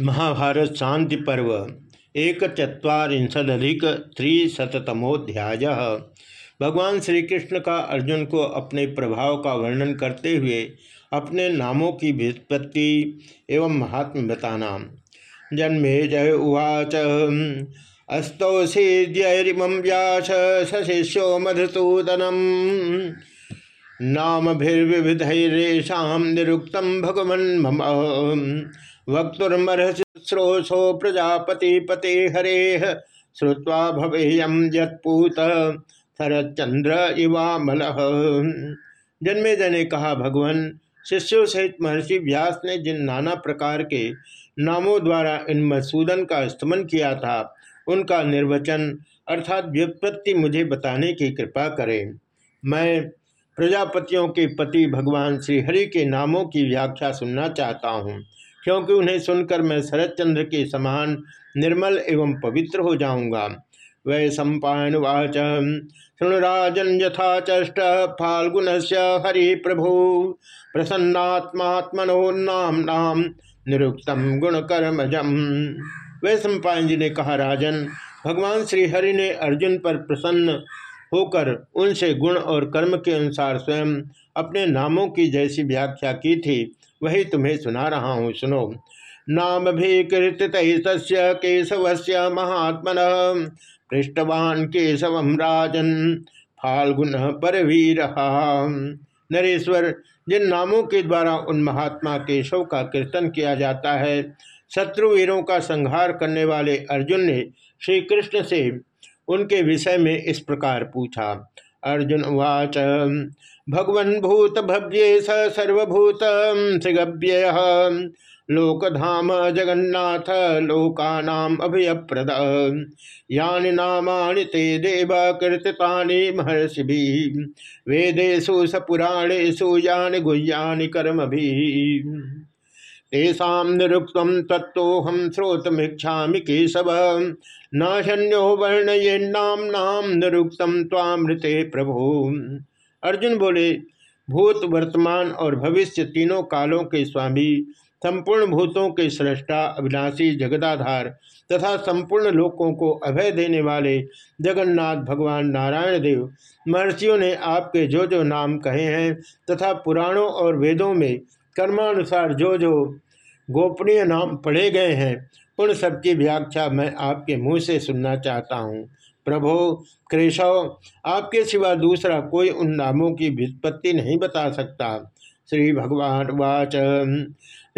महाभारत शांति पर्व एक चुरीशदिक त्रिशतमोध्याय भगवान श्री कृष्ण का अर्जुन को अपने प्रभाव का वर्णन करते हुए अपने नामों की व्युत्पत्ति एवं महात्म बताना। जन्मे जय उवाच अस्तौषीद्यरिमं व्यास सशिष्यो मधुसूदनम। नामभिर्विविधैरेशा निरुक्तम भगवन् मम वक्तुर्मर्हश्रोषो प्रजापति पते हरे श्रुवा भवेयम यत्पूत शरच्चंद्र इवामल। जन्मे जने कहा भगवान, शिष्यों सहित महर्षि व्यास ने जिन नाना प्रकार के नामों द्वारा इन मसूदन का स्तमन किया था, उनका निर्वचन अर्थात व्युत्पत्ति मुझे बताने की कृपा करें। मैं प्रजापतियों के पति भगवान श्रीहरि के नामों की व्याख्या सुनना चाहता हूँ। क्योंकि उन्हें सुनकर मैं शरद चंद्र के समान निर्मल एवं पवित्र हो जाऊँगा। वै सम्पावाच शृणुराजन यथा चष्ट फाल्गुन से हरि प्रभु प्रसन्नात्मात्मनोन्नाम नाम गुण गुणकर्मजम। वै सम्पायन जी ने कहा, राजन, भगवान श्री हरि ने अर्जुन पर प्रसन्न होकर उनसे गुण और कर्म के अनुसार स्वयं अपने नामों की जैसी व्याख्या की थी। वही तुम्हें सुना रहा हूँ, सुनो। नाम भी कीर्तित केशव से महात्मन, पृष्ठवान केशव राजन, फाल्गुन परवीर नरेश्वर, जिन नामों के द्वारा उन महात्मा केशव का कीर्तन किया जाता है, शत्रुवीरों का संहार करने वाले अर्जुन ने श्री कृष्ण से उनके विषय में इस प्रकार पूछा, अर्जुन वाच भगवन भूत भव्ये सर्वभूत श्रीगव्यय। लोकधाम जगन्नाथ, लोकानाम अभयप्रद। यानि नामानि ते देव कीर्तितानि महर्षि वेदेशु सपुराणेशु यानि गुह्यानि कर्म भी तेषा निरुक्त तत्हम श्रोतमीक्षा केशव। नाशन्यो वर्णयेन्नाम निरुक्तम तामृते प्रभु। अर्जुन बोले, भूत, वर्तमान और भविष्य तीनों कालों के स्वामी, संपूर्ण भूतों के सृष्टा, अविनाशी, जगदाधार तथा संपूर्ण लोकों को अभय देने वाले जगन्नाथ, भगवान नारायण देव, महर्षियों ने आपके जो जो नाम कहे हैं तथा पुराणों और वेदों में कर्मानुसार जो जो गोपनीय नाम पढ़े गए हैं, उन सबकी व्याख्या मैं आपके मुँह से सुनना चाहता हूँ। प्रभो कृषव आपके सिवा दूसरा कोई उन नामों की व्युत्पत्ति नहीं बता सकता। श्री भगवान वाच।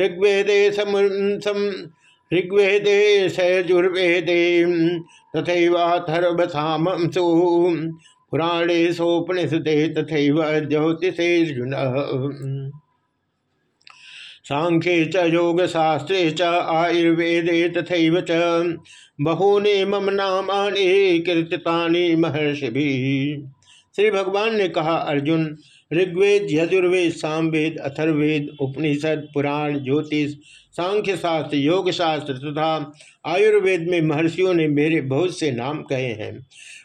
ऋग्वेदे सम ऋग्वेदे सजुर्वेदे तथैवाथर्वसामसु पुराणे सोपनिषदे तथैव ज्योतिषेर्जुन सांख्ये च योगशास्त्रे च आयुर्वेदे तथैव च। बहूने मम नामानि कीर्तितानि महर्षि श्री भगवान ने कहा, अर्जुन, ऋग्वेद, यजुर्वेद, सामवेद, अथर्वेद, उपनिषद, पुराण, ज्योतिष सांख्य शास्त्र, योग शास्त्र तथा आयुर्वेद में महर्षियों ने मेरे बहुत से नाम कहे हैं।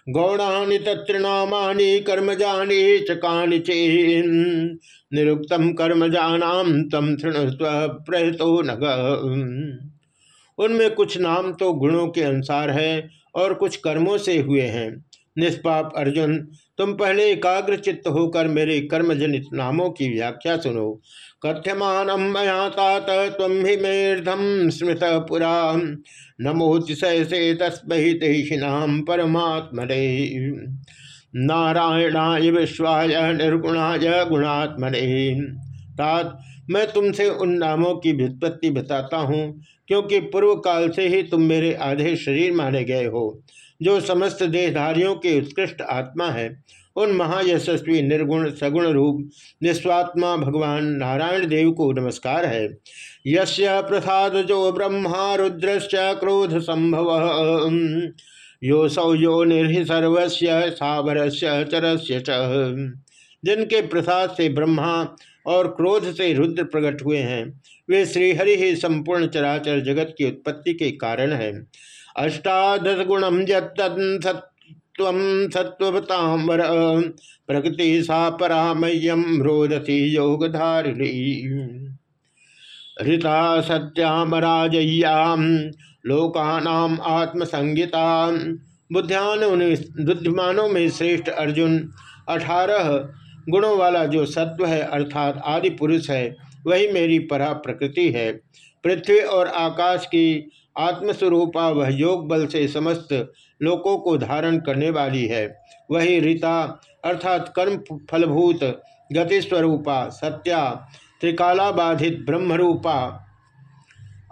गौणानि तत्र नामानि कर्मजानि चकानि चेन निरुक्तम कर्मजानाम तम शृणुस्व प्रहतो नग। उनमें कुछ नाम तो गुणों के अनुसार है और कुछ कर्मों से हुए हैं। निष्पाप अर्जुन, तुम पहले एकाग्र चित्त होकर मेरे कर्मजनित नामों की व्याख्या सुनो। कथ्यमान मया तात ही मेर्धम स्मृत पुरा। नमोतिशय से तस्महितेषिनाम परमात्मने। नारायणाय विश्वाय, निर्गुणाय गुणात्मने। तात, मैं तुमसे उन नामों की व्युत्पत्ति बताता हूँ, क्योंकि पूर्व काल से ही तुम मेरे आधे शरीर माने गए हो। जो समस्त देहधारियों के उत्कृष्ट आत्मा है, उन महायशस्वी, निर्गुण, सगुण रूप, निस्वात्मा भगवान नारायण देव को नमस्कार है। यस्य प्रसाद जो ब्रह्मा रुद्र क्रोध संभव। योसौ यो निर्हि सावरस्य, चरस्य च। जिनके प्रसाद से ब्रह्मा और क्रोध से रुद्र प्रकट हुए हैं, वे श्रीहरि ही संपूर्ण चराचर जगत की उत्पत्ति के कारण है। अष्टादश गुणम यत्व सत्वतांबर प्रकृति सा परामय्यम रोदसी योगधारिणी। ऋता सत्यामराजय्याम लोकानाम आत्मसंगिता बुद्धिमान बुद्धिमानों में श्रेष्ठ अर्जुन, अठारह गुणों वाला जो सत्व है, अर्थात आदि पुरुष है, वही मेरी परा प्रकृति है। पृथ्वी और आकाश की आत्मस्वरूपा वह योग बल से समस्त लोकों को धारण करने वाली है। वही रीता, अर्थात कर्म फलभूत गति स्वरूपा सत्या त्रिकाला बाधित ब्रह्मरूपा,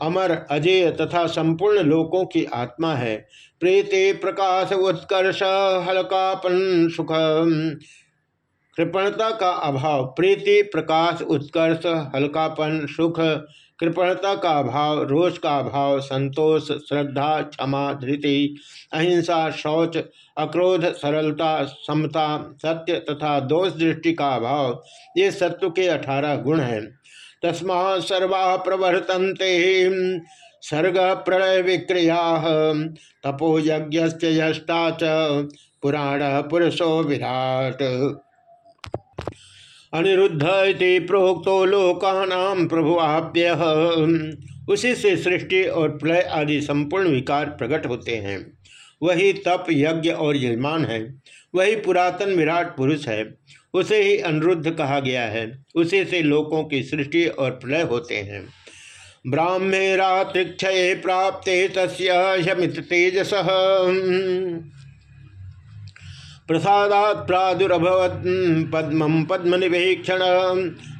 अमर, अजय तथा संपूर्ण लोकों की आत्मा है। प्रीति प्रकाश उत्कर्ष हल्कापन सुख कृपणता का अभाव, प्रीति, प्रकाश, उत्कर्ष, हल्कापन, सुख कृपणता का अभाव रोष का अभाव संतोष, श्रद्धा, क्षमा, धृति, अहिंसा, शौच, अक्रोध, सरलता, समता, सत्य तथा दोष दृष्टि का अभाव ये सत्व के अठारह गुण हैं। तस्मा सर्वा प्रवर्तन्ते सर्ग प्रलय विक्रिया तपो यज्ञ यष्टा च, पुराण पुरुषो विराट। अनिरुद्ध इति प्रोक्तो लोकानाम प्रभुआप्य। उसी से सृष्टि और प्रलय आदि संपूर्ण विकार प्रकट होते हैं। वही तप, यज्ञ और यजमान है। वही पुरातन विराट पुरुष है। उसे ही अनिरुद्ध कहा गया है। उसी से लोकों की सृष्टि और प्रलय होते हैं। ब्राह्मे रात्रिक्षय प्राप्त तस्मित तेजस। प्रसादात प्रादुरभवत पद्म पद्म निवेक्षण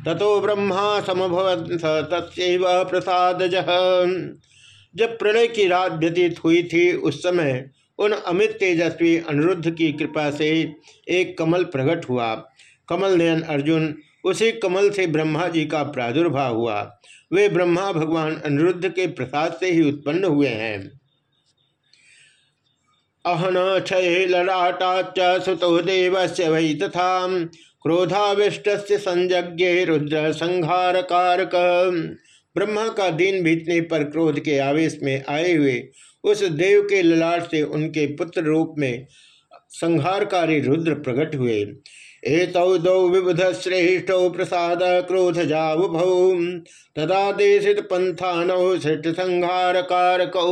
ततो ब्रह्मा समभवत तस्व प्रसाद जब प्रणय की रात व्यतीत हुई थी उस समय, उन अमित तेजस्वी अनिरुद्ध की कृपा से एक कमल प्रकट हुआ। कमल नयन अर्जुन, उसी कमल से ब्रह्मा जी का प्रादुर्भाव हुआ। वे ब्रह्मा भगवान अनिरुद्ध के प्रसाद से ही उत्पन्न हुए हैं। अहन क्षय ललाटाच सुतो देवस्य वै तथा क्रोधाविष्ट संज्ञे रुद्र संहार कारक ब्रह्मा का दिन बीतने पर क्रोध के आवेश में आए हुए उस देव के ललाट से उनके पुत्र रूप में संहारकारी रुद्र प्रकट हुए। एतौ दौ विबुध श्रेष्ठौ प्रसाद क्रोध जावभौ। तदा देशित पंथानौ सृष्ट संहार कारकौ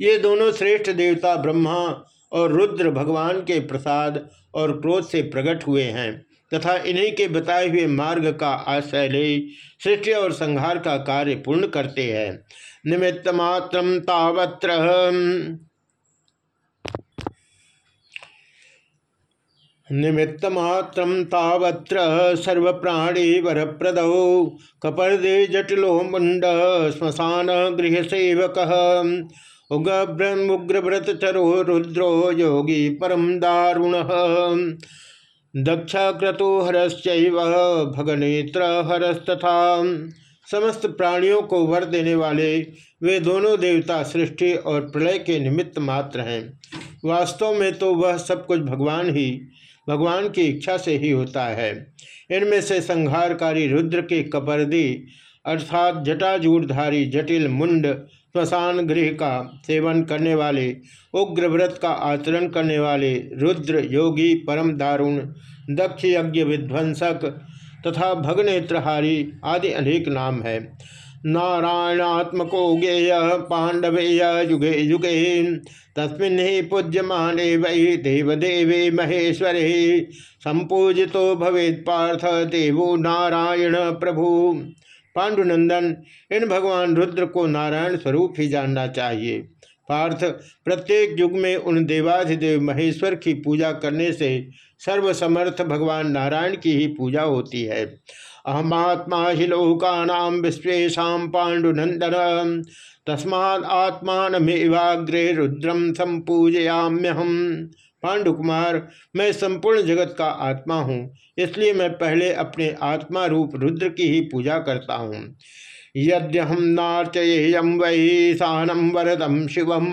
ये दोनों श्रेष्ठ देवता ब्रह्मा और रुद्र भगवान के प्रसाद और क्रोध से प्रकट हुए हैं, तथा इन्हीं के बताए हुए मार्ग का आश्रय ले सृष्टि और संहार का कार्य पूर्ण करते हैं। निमित्त मात्र तावत्र। निमित्त मात्र तावत्र सर्व प्राणी वर प्रद कपर्दे जटिलो मुंड श्मशान सेवक उग्रव्रत चरो रुद्रो योगी परम दारुण। दक्षा क्रतु हरश्चैव, भगनेत्र हरस्तथा। समस्त प्राणियों को वर देने वाले, वे दोनों देवता सृष्टि और प्रलय के निमित्त मात्र हैं। वास्तव में तो वह सब कुछ भगवान ही, भगवान की इच्छा से ही होता है। इनमें से संहारकारी रुद्र के कपर्दी, अर्थात जटाजूटधारी जटिल मुंड श्मशान गृह का सेवन करने वाले उग्र व्रत का आचरण करने वाले रुद्र योगी परम दारुण, दक्ष यज्ञ विध्वंसक तथा भगनेत्रहारी आदि अनेक नाम है। नारायणात्मको गेय पांडवेय युगे युगे, तस्मिन् ही पूज्यमाने वै देवदेवे महेश्वरे, संपूजितो भवेत् पार्थ देवो नारायण प्रभु। पांडुनंदन, इन भगवान रुद्र को नारायण स्वरूप ही जानना चाहिए। पार्थ, प्रत्येक युग में उन देवाधिदेव महेश्वर की पूजा करने से सर्वसमर्थ भगवान नारायण की ही पूजा होती है। अहमात्मा हि लोकानाम विश्वेशा पांडुनंदन, तस्मात् आत्मानमेवाग्रे रुद्रम संपूजयाम्यहम पांडुकुमार मैं संपूर्ण जगत का आत्मा हूँ, इसलिए मैं पहले अपने आत्मा रूप रुद्र की ही पूजा करता हूँ। यद्यहम नार्चयेयम वही सानम वरदम शिवम।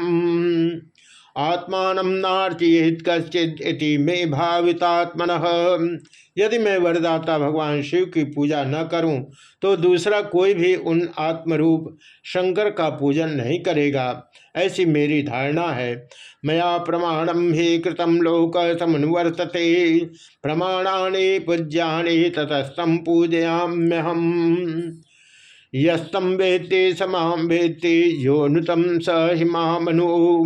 आत्मान नार्चयेत कश्चित मे भावितात्मन। यदि मैं वरदाता भगवान शिव की पूजा न करूँ तो दूसरा कोई भी उन आत्मरूप शंकर का पूजन नहीं करेगा। ऐसी मेरी धारणा है। मया प्रमाणम ही कृतम लोक समनुवर्तते। प्रमाणानि पूज्यानि ततस्तम पूजयाम्यहम। यस्तम वेत्ति समाम वेत्ति यो नुतम स हिमा मनु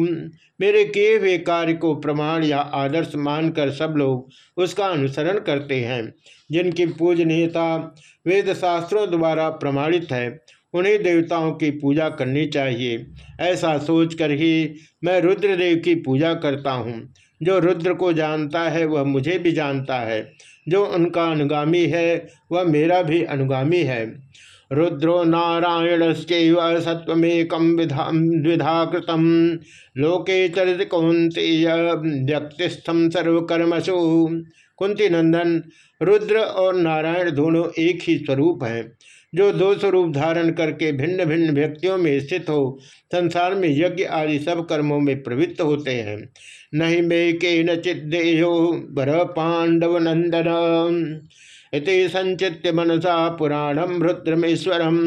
मेरे किए हुए कार्य को प्रमाण या आदर्श मानकर सब लोग उसका अनुसरण करते हैं। जिनकी पूजनीयता वेद शास्त्रों द्वारा प्रमाणित है, उन्हीं देवताओं की पूजा करनी चाहिए। ऐसा सोचकर ही मैं रुद्रदेव की पूजा करता हूँ। जो रुद्र को जानता है, वह मुझे भी जानता है। जो उनका अनुगामी है, वह मेरा भी अनुगामी है। रुद्रो नारायण सत्वेक विधा द्विधा कृतम लोके चरित कौंते व्यक्तिस्थम सर्वकर्मसु। कुंती नंदन, रुद्र और नारायण दोनों एक ही स्वरूप हैं, जो दो स्वरूप धारण करके भिन्न भिन्न व्यक्तियों में स्थित हो, संसार में यज्ञ आदि सब कर्मों में प्रवृत्त होते हैं। नहीं मे के नचिदेहो बर पांडव नंदन। इति संचित्य मनसा पुराणम रुद्रमेश्वरम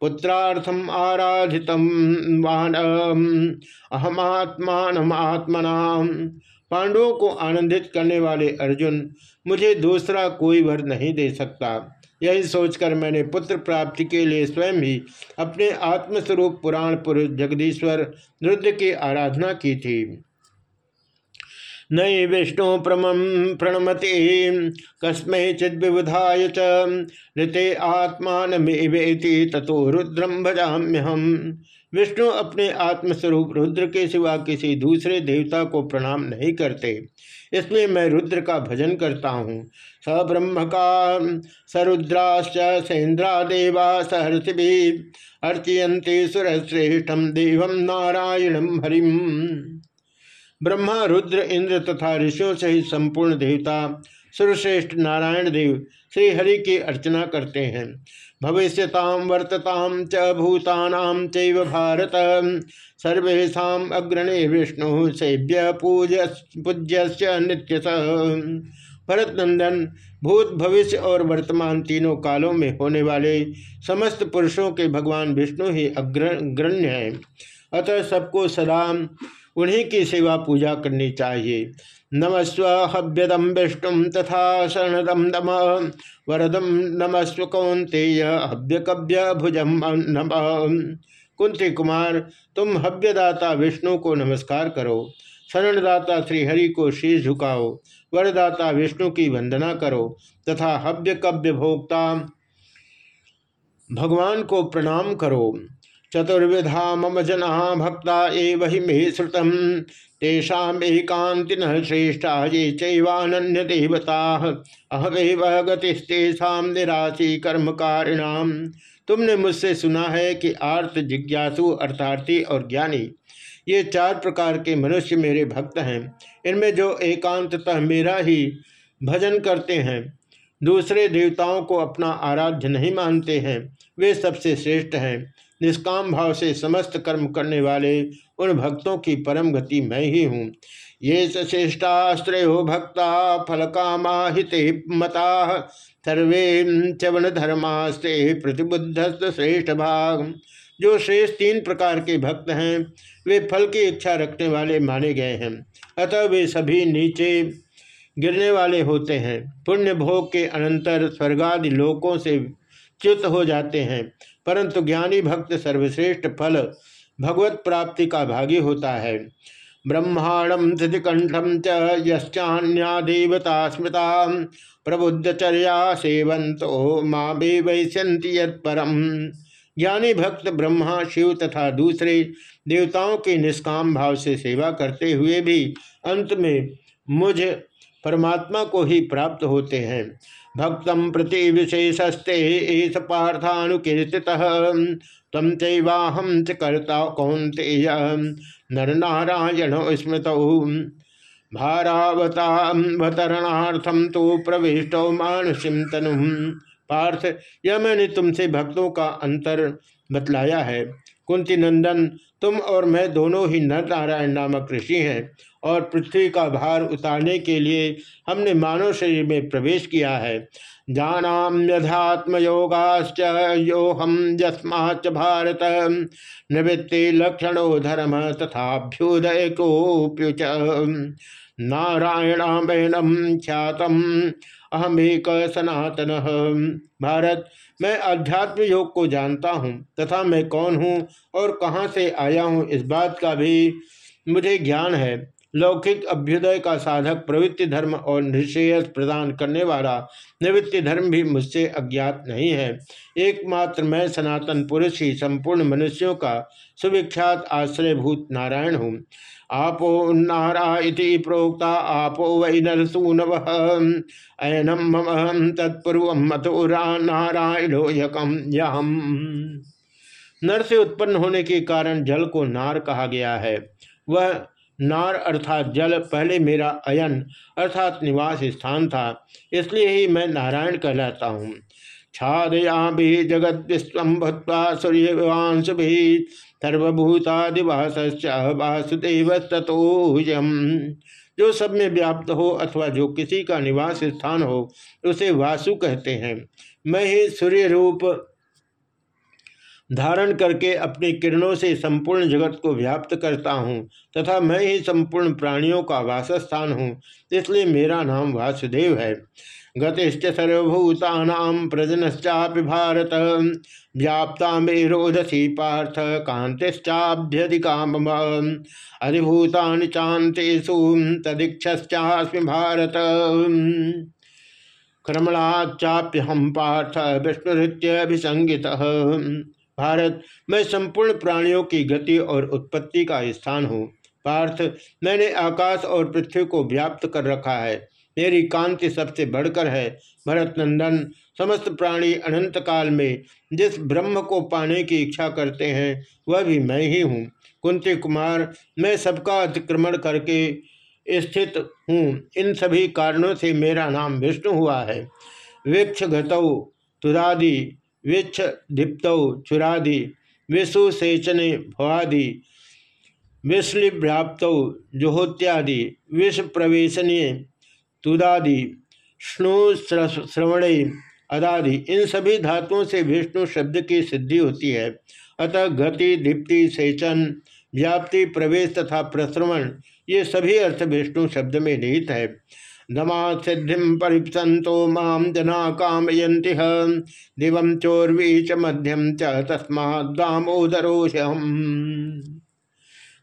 पुत्रार्थम आराधित वान अहमात्मात्मना पांडवों को आनंदित करने वाले अर्जुन मुझे दूसरा कोई वर नहीं दे सकता। यही सोचकर मैंने पुत्र प्राप्ति के लिए स्वयं ही अपने आत्मस्वरूप पुराण पुरुष जगदीश्वर रुद्र की आराधना की थी। नई विष्णु प्रमम प्रणमति। कस्मै चिद्विधाय ऋते आत्मान वेति तथो रुद्रम भजाम्यहम। विष्णु अपने आत्मस्वरूप रुद्र के सिवा किसी दूसरे देवता को प्रणाम नहीं करते। इसलिए मैं रुद्र का भजन करता हूँ। स ब्रह्म का सरुद्राश्च सेन्द्रा देवा सहर्षि अर्चयंते सुरश्रेष्ठम देवम नारायणम हरिम। ब्रह्मा, रुद्र, इंद्र तथा ऋषियों सहित संपूर्ण देवता सुरश्रेष्ठ नारायण देव श्री हरि की अर्चना करते हैं। भविष्यताम वर्तताम च भूतानाम चैव भारत। सर्वेशा अग्रणे विष्णु सेव्य पूज पूज्य नित्य भरत नंदन भूत, भविष्य और वर्तमान तीनों कालों में होने वाले समस्त पुरुषों के भगवान विष्णु ही अग्र अग्रण्य हैं। अतः सबको सदा उन्हीं की सेवा पूजा करनी चाहिए। नमस्व हव्यदम विष्णु तथा शरणदम नम। वरदम नमस्व कौंतेय हव्य कव्य भुजम नम। कुंती कुमार, तुम हव्यदाता विष्णु को नमस्कार करो। शरणदाता श्रीहरि को शीश झुकाओ। वरदाता विष्णु की वंदना करो। तथा हव्य कव्य भोक्ता भगवान को प्रणाम करो। चतुर्विधा मम जना भक्ता एव हि मे श्रुतम। तेषाम श्रेष्ठा, ये चैवान्य देवता अहमेव गतिस्तेषा निराशी कर्मकारिणाम। तुमने मुझसे सुना है कि आर्त, जिज्ञासु, अर्थार्थी और ज्ञानी, ये चार प्रकार के मनुष्य मेरे भक्त हैं। इनमें जो एकांततः मेरा ही भजन करते हैं, दूसरे देवताओं को अपना आराध्य नहीं मानते हैं। वे सबसे श्रेष्ठ हैं। निष्काम भाव से समस्त कर्म करने वाले उन भक्तों की परम गति मैं ही हूँ। ये श्रेष्ठाश्रयो भक्ता फल कामाहिते मता। सर्वे चवन धर्मास्ते प्रतिबुद्ध श्रेष्ठ भाग। जो श्रेष्ठ तीन प्रकार के भक्त हैं, वे फल की इच्छा रखने वाले माने गए हैं। अतः वे सभी नीचे गिरने वाले होते हैं। पुण्य भोग के अनंतर स्वर्गादि लोकों से च्युत हो जाते हैं। परंतु ज्ञानी भक्त सर्वश्रेष्ठ फल भगवत प्राप्ति का भागी होता है। ब्रह्मांडम धृतिकंठम च यश्चान्या देवता स्मृता प्रबुद्धचर्या सेवंतो माँ बे वैश्यंती परम ज्ञानी भक्त ब्रह्मा, शिव तथा दूसरे देवताओं के निष्काम भाव से सेवा करते हुए भी अंत में मुझ परमात्मा को ही प्राप्त होते हैं। भक्तम प्रति विशेषस्ते एस पार्थानुकीर्ति तम चैवाहम च कर्ता कौंतेय नर नारायण स्मृत। भारावतावतरणार्थम तो प्रविष्ट मानुषिम तनु। पार्थ यह मैंने तुमसे भक्तों का अंतर बतलाया है। कुंती नंदन, तुम और मैं दोनों ही नर नारायण नामक ऋषि हैं और पृथ्वी का भार उतारने के लिए हमने मानव शरीर में प्रवेश किया है। जानाम्यध्यात्म योगाश्च योहम यस्माच भारत। निवृत्ति लक्षणो धर्म तथाभ्युदय कोप्युच नारायणाबैनम ख्यातम अहमेक सनातन भारत मैं आध्यात्म योग को जानता हूँ, तथा मैं कौन हूँ और कहाँ से आया हूँ इस बात का भी मुझे ज्ञान है। लौकिक अभ्युदय का साधक प्रवृत्ति धर्म और निश्रेयस प्रदान करने वाला निवृत्ति धर्म भी मुझसे अज्ञात नहीं है। एकमात्र मैं सनातन पुरुष ही संपूर्ण मनुष्यों का सुविख्यात आश्रयभूत नारायण हूँ। आपो नारा इति प्रोक्ता, आपो वै नरसूनव। ऐनम मम तत्पूर्व मतोरा नारायणो यकम यम नर से उत्पन्न होने के कारण जल को नार कहा गया है। वह नार अर्थात जल पहले मेरा अयन अर्थात निवास स्थान था, इसलिए ही मैं नारायण कहलाता हूँ। छादया भी जगत विश्व भूत्वा सूर्यवांश भी सर्वभूतादिवास वासुदेव तथोजम जो सब में व्याप्त हो अथवा जो किसी का निवास स्थान हो, उसे वासु कहते हैं। मैं ही सूर्य रूप धारण करके अपनी किरणों से संपूर्ण जगत को व्याप्त करता हूँ, तथा मैं ही संपूर्ण प्राणियों का वासस्थान हूँ, इसलिए मेरा नाम वासुदेव है। गतिश्च सर्वभूता प्रजनश्चापि भारत, व्याप्ता मे रोधसी पार्थ कांतिश्चाभ्यधिका मम अधिभूतानि चांतेषु तदीक्षास्मी भारत। क्रमणाचाप्यहम पार्थ विष्णुरीत्यभिसंगित। भारत, मैं संपूर्ण प्राणियों की गति और उत्पत्ति का स्थान हूँ। पार्थ, मैंने आकाश और पृथ्वी को व्याप्त कर रखा है। मेरी कांति सबसे बढ़कर है। भरत नंदन समस्त प्राणी अनंत काल में जिस ब्रह्म को पाने की इच्छा करते हैं, वह भी मैं ही हूँ। कुंती कुमार, मैं सबका अतिक्रमण करके स्थित हूँ। इन सभी कारणों से मेरा नाम विष्णु हुआ है। वृक्ष गतौ तुरादि विच्छ दीप्तौ चुरादि विषुसेचने भवादि विश्लिव्याप्त जुहोत्यादि विष प्रवेशनीय तुदादि, स्नु श्रवणे अदादि। इन सभी धातुओं से विष्णु शब्द की सिद्धि होती है। अतः गति, दीप्ति, सेचन, व्याप्ति, प्रवेश तथा प्रश्रवण ये सभी अर्थ विष्णु शब्द में निहित है। दमा सिद्धि परिपसनो माम जना कामयंति दिव चोर्वी च मध्यम च तस्मा दामोदरो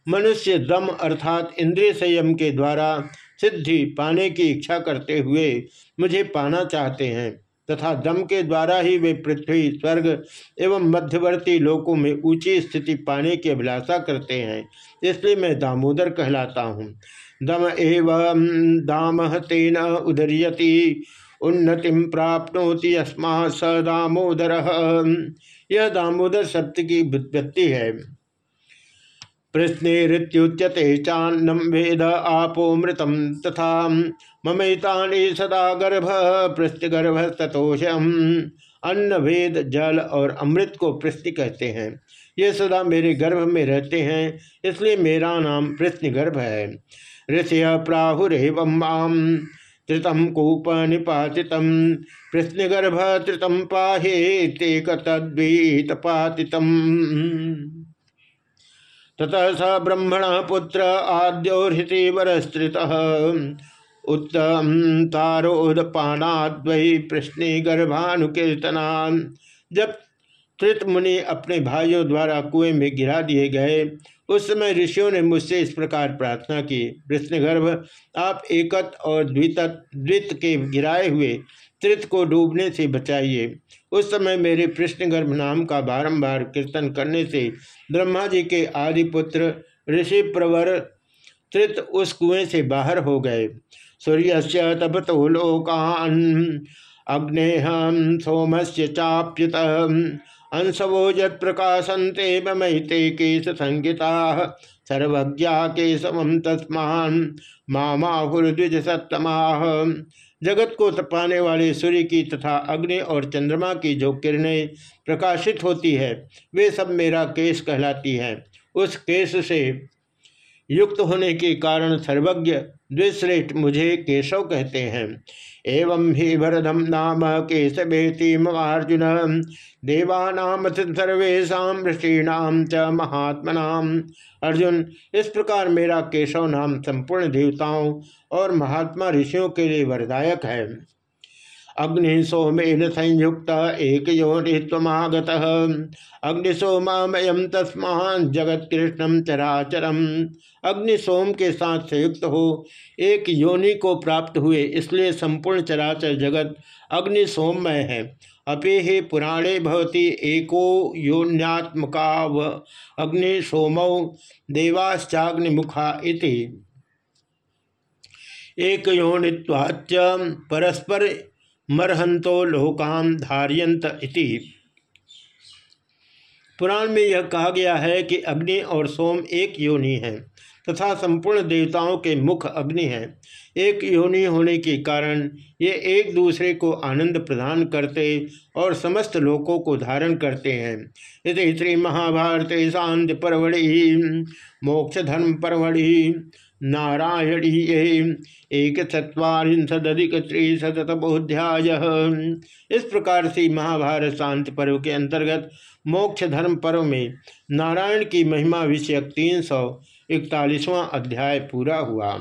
मनुष्य दम अर्थात इंद्रिय संयम के द्वारा सिद्धि पाने की इच्छा करते हुए मुझे पाना चाहते हैं। तथा दम के द्वारा ही वे पृथ्वी, स्वर्ग एवं मध्यवर्ती लोकों में ऊँची स्थिति पाने की अभिलाषा करते हैं। इसलिए मैं दामोदर कहलाता हूँ। दम एवं दाम तेन उदरियति, उन्नति प्राप्नोति अस्मा स दामोदर। यह दामोदर शब्द की व्युत्पत्ति है। प्रश्नेरित्युच्यते चान्नम वेद आपोमृतम तथा ममैतानि सदा गर्भ, पृष्ठगर्भ तथोषम अन्न वेद जल और अमृत को पृष्ठ कहते हैं। ये सदा मेरे गर्भ में रहते हैं, इसलिए मेरा नाम पृष्ठगर्भ है। ऋषि प्राहुरव माम, त्रितम कूप निपातित पृष्ठगर्भ त्रितम पाहे, तेक तद्वीत पातितम। ततः स ब्रह्मण पुत्र आद्योहृति वरस्त्रित। उत्तम तारोदपानाद्वै प्रश्ने गर्भानुकीर्तना जब त्रित मुनि अपने भाइयों द्वारा कुएँ में गिरा दिए गए, उस समय ऋषियों ने मुझसे इस प्रकार प्रार्थना की गर्भ आप एकत और द्वितत द्वित के गिराए हुए त्रित को डूबने से बचाइए। उस समय मेरे गर्भ नाम का बारंबार कीर्तन करने से ब्रह्मा जी के आदि पुत्र ऋषि प्रवर त्रित उस कुएँ से बाहर हो गए। सूर्य से तपतो लोकान अग्नेहम सोम से चाप्युत। अंशवो जत प्रकाशंते ममहिते केश संगीता सर्वज्ञा के समम तस्मान मामा द्विज सत्तमा जगत को तपाने वाले सूर्य की तथा अग्नि और चंद्रमा की जो किरणें प्रकाशित होती है, वे सब मेरा केश कहलाती हैं। उस केश से युक्त होने के कारण सर्वज्ञ द्विश्रेष्ठ मुझे केशव कहते हैं। एवं ही भरदम नाम केशवेति अर्जुन देवानाम सर्वेशा ऋषीणाम च महात्मनाम अर्जुन, इस प्रकार मेरा केशव नाम संपूर्ण देवताओं और महात्मा ऋषियों के लिए वरदायक है। अग्नि सोमेन संयुक्त एक योनित्वगत अग्नि सोमयम तस्मा जगत कृष्णम चराचरम। अग्नि सोम के साथ संयुक्त हो। एक योनि को प्राप्त हुए, इसलिए संपूर्ण चराचर जगत अग्नि सोममय है। अपे ही पुराणे भवती एको योन्यात्मका व अग्नि सोमौ देवाश्चाग्निमुखा इति। एक योनित्वाच परस्पर मरहंतो लोकान धारियंत इति। पुराण में यह कहा गया है कि अग्नि और सोम एक योनि है, तथा संपूर्ण देवताओं के मुख अग्नि हैं। एक योनि होने के कारण ये एक दूसरे को आनंद प्रदान करते और समस्त लोकों को धारण करते हैं। इस महाभारत शांति परवड़ी मोक्ष धर्म परवड़ी नारायणी एक चुरीशतधिक त्रिशतमोध्याय इस प्रकार से महाभारत शांति पर्व के अंतर्गत मोक्ष धर्म पर्व में नारायण की महिमा विषयक तीन सौ इकतालीसवां अध्याय पूरा हुआ।